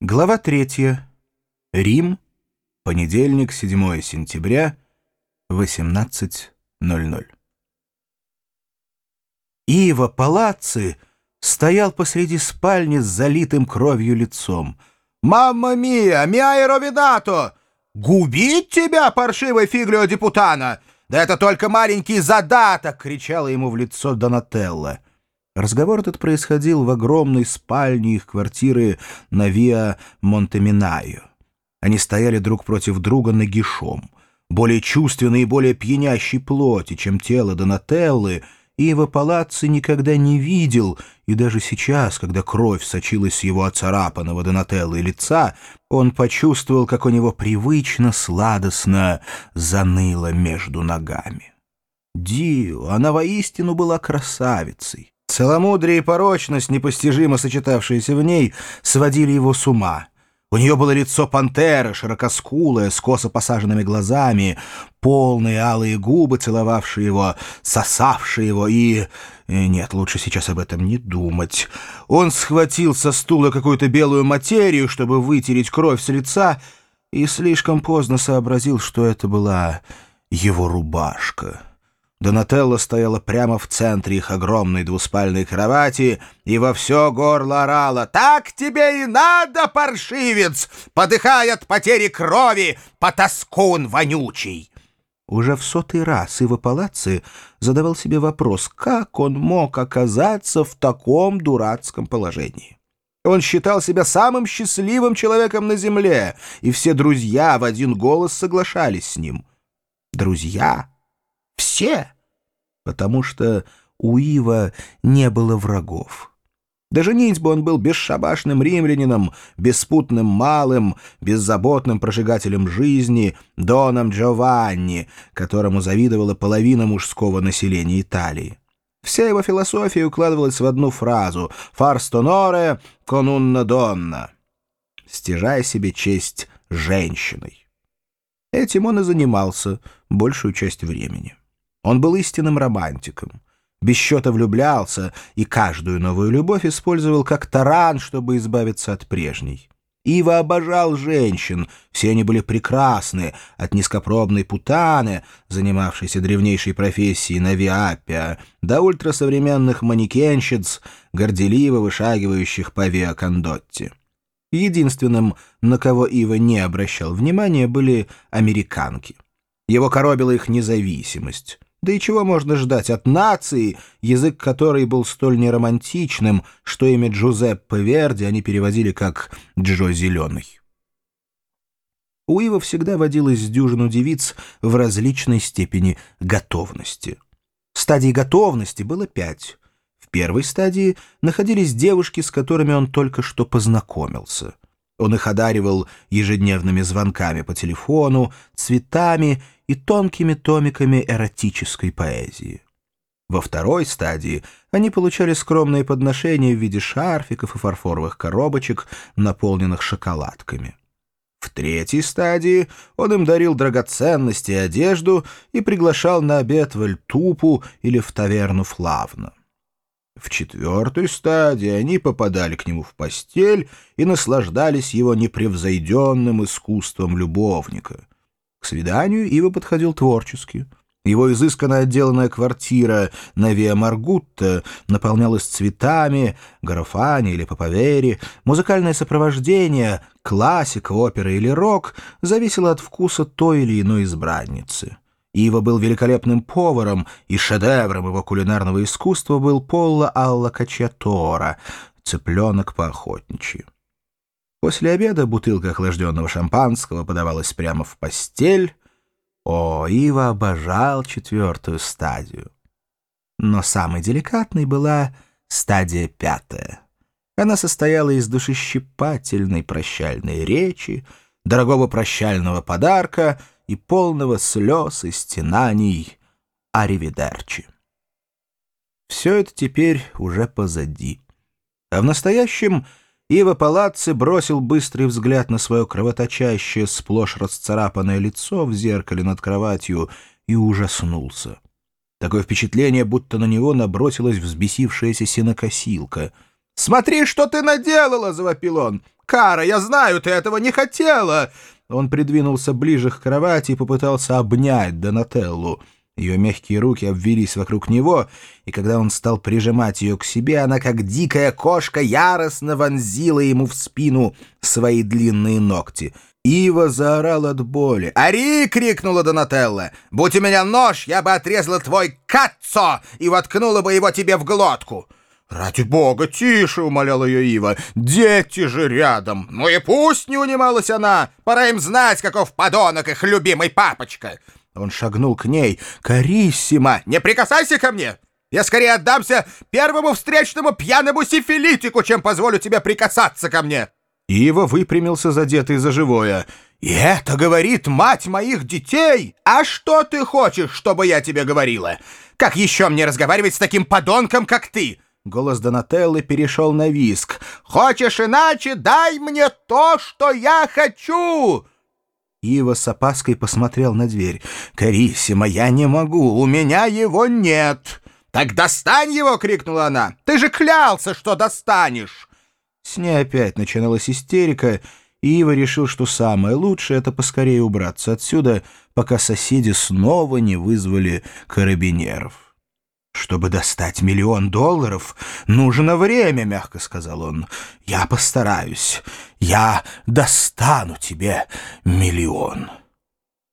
Глава 3. Рим. Понедельник, 7 сентября, 18.00. Ива Палацци стоял посреди спальни с залитым кровью лицом. «Мамма мия! Миа ровинато! Губить тебя, паршивый фиглио депутана! Да это только маленький задаток!» — кричала ему в лицо Донателла. Разговор этот происходил в огромной спальне их квартиры на Виа Монтеминайо. Они стояли друг против друга нагишом. Более чувственной и более пьянящей плоти, чем тело Донателлы, Ива Палацци никогда не видел, и даже сейчас, когда кровь сочилась с его оцарапанного Донателлы лица, он почувствовал, как у него привычно сладостно заныло между ногами. Дио, она воистину была красавицей. Целомудрие и порочность, непостижимо сочетавшиеся в ней, сводили его с ума. У нее было лицо пантеры, широкоскулое, с косо посаженными глазами, полные алые губы, целовавшие его, сосавшие его и... Э, нет, лучше сейчас об этом не думать. Он схватил со стула какую-то белую материю, чтобы вытереть кровь с лица, и слишком поздно сообразил, что это была его рубашка. Донателла стояла прямо в центре их огромной двуспальной кровати и во все горло орала «Так тебе и надо, паршивец! Подыхай от потери крови, потаскун вонючий!» Уже в сотый раз Ива Палацци задавал себе вопрос, как он мог оказаться в таком дурацком положении. Он считал себя самым счастливым человеком на земле, и все друзья в один голос соглашались с ним. Друзья? Все! Потому что у Ива не было врагов. Даже бы он был бесшабашным римлянином, беспутным малым, беззаботным прожигателем жизни, Доном Джованни, которому завидовала половина мужского населения Италии. Вся его философия укладывалась в одну фразу «Фарс тоноре конунна донна» — «Стяжай себе честь женщиной». Этим он и занимался большую часть времени. Он был истинным романтиком. Без счета влюблялся и каждую новую любовь использовал как таран, чтобы избавиться от прежней. Ива обожал женщин, все они были прекрасны, от низкопробной путаны, занимавшейся древнейшей профессией на Виаппиа, до ультрасовременных манекенщиц, горделиво вышагивающих по Виакондотти. Единственным, на кого Ива не обращал внимания, были американки. Его коробила их независимость. Да и чего можно ждать от нации, язык которой был столь неромантичным, что имя Джузеппе Верди они переводили как «Джо Зеленый». У Ива всегда водилась дюжину девиц в различной степени готовности. Стадий готовности было пять. В первой стадии находились девушки, с которыми он только что познакомился — он их одаривал ежедневными звонками по телефону, цветами и тонкими томиками эротической поэзии. Во второй стадии они получали скромные подношения в виде шарфиков и фарфоровых коробочек, наполненных шоколадками. В третьей стадии он им дарил драгоценности и одежду и приглашал на обед в Эльтупу или в таверну Флавна. В четвертой стадии они попадали к нему в постель и наслаждались его непревзойденным искусством любовника. К свиданию Ива подходил творчески. Его изысканно отделанная квартира на Виа Маргутта наполнялась цветами, гарафани или паповери, музыкальное сопровождение, классика, опера или рок зависело от вкуса той или иной избранницы. Ива был великолепным поваром, и шедевром его кулинарного искусства был Полла Алла Качатора, цыпленок по-охотничьи. После обеда бутылка охлажденного шампанского подавалась прямо в постель. О, Ива обожал четвертую стадию. Но самой деликатной была стадия пятая. Она состояла из душещипательной прощальной речи, дорогого прощального подарка — и полного слез и стенаний Аривидерчи. Все это теперь уже позади. А в настоящем Ива Палацци бросил быстрый взгляд на свое кровоточащее, сплошь расцарапанное лицо в зеркале над кроватью и ужаснулся. Такое впечатление, будто на него набросилась взбесившаяся сенокосилка — «Смотри, что ты наделала!» — завопил он. «Кара, я знаю, ты этого не хотела!» Он придвинулся ближе к кровати и попытался обнять Донателлу. Ее мягкие руки обвились вокруг него, и когда он стал прижимать ее к себе, она, как дикая кошка, яростно вонзила ему в спину свои длинные ногти. Ива заорал от боли. «Ари!» — крикнула Донателла. «Будь у меня нож, я бы отрезала твой каццо и воткнула бы его тебе в глотку!» «Ради бога, тише!» — умоляла ее Ива. «Дети же рядом!» «Ну и пусть не унималась она! Пора им знать, каков подонок их любимый папочка!» Он шагнул к ней. «Кариссима! Не прикасайся ко мне! Я скорее отдамся первому встречному пьяному сифилитику, чем позволю тебе прикасаться ко мне!» Ива выпрямился задетый за живое. «И это говорит мать моих детей! А что ты хочешь, чтобы я тебе говорила? Как еще мне разговаривать с таким подонком, как ты?» Голос Донателлы перешел на виск. «Хочешь иначе? Дай мне то, что я хочу!» Ива с опаской посмотрел на дверь. «Кариссима, я не могу, у меня его нет!» «Так достань его!» — крикнула она. «Ты же клялся, что достанешь!» С ней опять начиналась истерика, и Ива решил, что самое лучшее — это поскорее убраться отсюда, пока соседи снова не вызвали карабинеров. «Чтобы достать миллион долларов, нужно время», — мягко сказал он. «Я постараюсь. Я достану тебе миллион».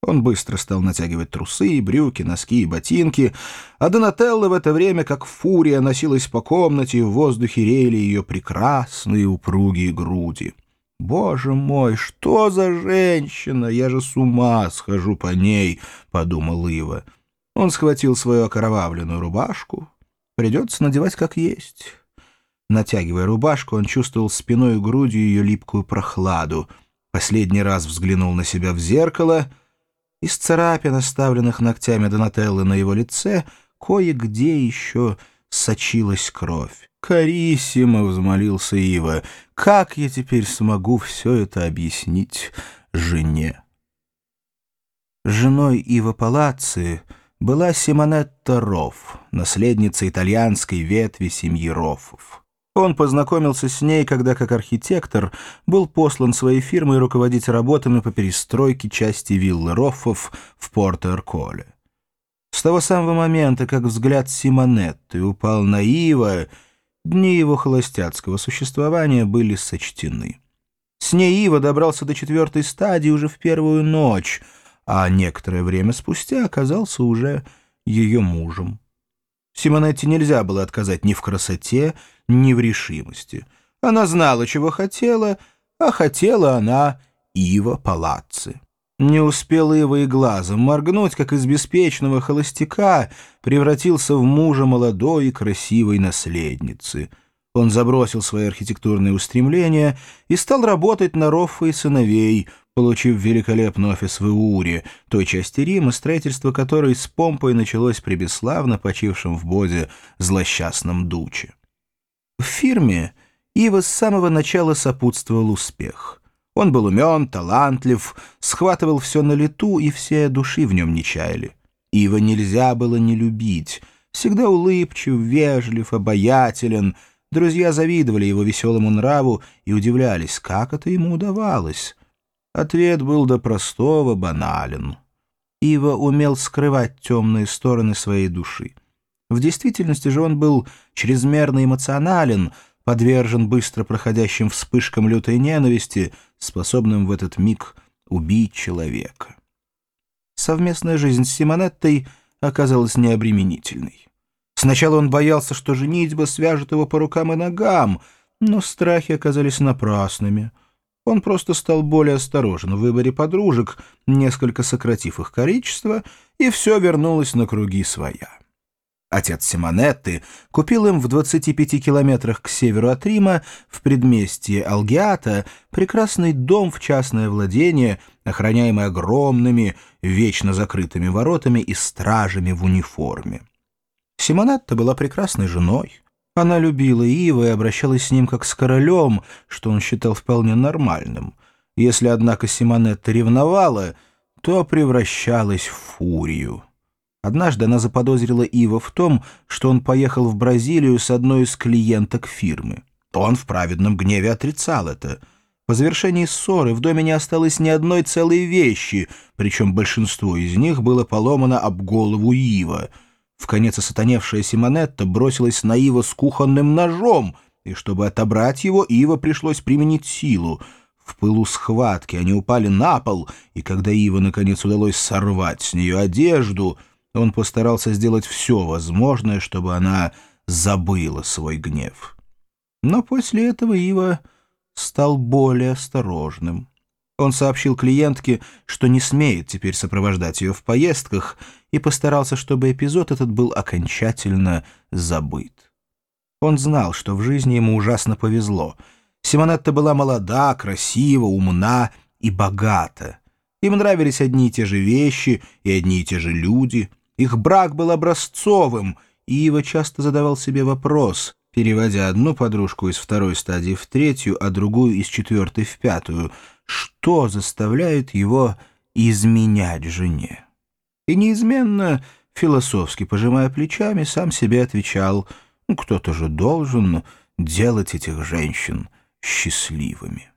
Он быстро стал натягивать трусы, брюки, носки и ботинки, а Донателла в это время, как фурия, носилась по комнате, и в воздухе реяли ее прекрасные упругие груди. «Боже мой, что за женщина! Я же с ума схожу по ней!» — подумал Ива. Он схватил свою окровавленную рубашку. Придется надевать как есть. Натягивая рубашку, он чувствовал спиной и грудью ее липкую прохладу. Последний раз взглянул на себя в зеркало. Из царапин, оставленных ногтями Донателлы на его лице, кое-где еще сочилась кровь. «Кариссимо!» — взмолился Ива. «Как я теперь смогу все это объяснить жене?» Женой Ива Палацци была Симонетта Рофф, наследница итальянской ветви семьи Роффов. Он познакомился с ней, когда как архитектор был послан своей фирмой руководить работами по перестройке части виллы Роффов в Порто-Эрколе. С того самого момента, как взгляд Симонетты упал на Ива, дни его холостяцкого существования были сочтены. С ней Ива добрался до четвертой стадии уже в первую ночь — а некоторое время спустя оказался уже ее мужем. Симонетте нельзя было отказать ни в красоте, ни в решимости. Она знала, чего хотела, а хотела она Ива Палацци. Не успела его и глазом моргнуть, как из беспечного холостяка превратился в мужа молодой и красивой наследницы. Он забросил свои архитектурные устремления и стал работать на Роффа и сыновей, получив великолепный офис в Иуре, той части Рима, строительство которой с помпой началось при бесславно почившем в Бозе злосчастном Дуче. В фирме Ива с самого начала сопутствовал успех. Он был умен, талантлив, схватывал все на лету, и все души в нем не чаяли. Ива нельзя было не любить. Всегда улыбчив, вежлив, обаятелен. Друзья завидовали его веселому нраву и удивлялись, как это ему удавалось. Ответ был до простого банален. Ива умел скрывать темные стороны своей души. В действительности же он был чрезмерно эмоционален, подвержен быстро проходящим вспышкам лютой ненависти, способным в этот миг убить человека. Совместная жизнь с Симонеттой оказалась необременительной. Сначала он боялся, что женитьба свяжет его по рукам и ногам, но страхи оказались напрасными — он просто стал более осторожен в выборе подружек, несколько сократив их количество, и все вернулось на круги своя. Отец Симонетты купил им в 25 километрах к северу от Рима, в предместье Алгиата, прекрасный дом в частное владение, охраняемый огромными, вечно закрытыми воротами и стражами в униформе. Симонетта была прекрасной женой. Она любила Ива и обращалась с ним как с королем, что он считал вполне нормальным. Если, однако, Симонетта ревновала, то превращалась в фурию. Однажды она заподозрила Ива в том, что он поехал в Бразилию с одной из клиенток фирмы. Он в праведном гневе отрицал это. По завершении ссоры в доме не осталось ни одной целой вещи, причем большинство из них было поломано об голову Ива. В конец осатаневшая Симонетта бросилась на Ива с кухонным ножом, и чтобы отобрать его, Ива пришлось применить силу. В пылу схватки они упали на пол, и когда Ива наконец удалось сорвать с нее одежду, он постарался сделать все возможное, чтобы она забыла свой гнев. Но после этого Ива стал более осторожным. Он сообщил клиентке, что не смеет теперь сопровождать ее в поездках, и постарался, чтобы эпизод этот был окончательно забыт. Он знал, что в жизни ему ужасно повезло. Симонетта была молода, красива, умна и богата. Им нравились одни и те же вещи и одни и те же люди. Их брак был образцовым, и Ива часто задавал себе вопрос, переводя одну подружку из второй стадии в третью, а другую из четвертой в пятую, что заставляет его изменять жене. И неизменно, философски пожимая плечами, сам себе отвечал, «Ну, кто-то же должен делать этих женщин счастливыми.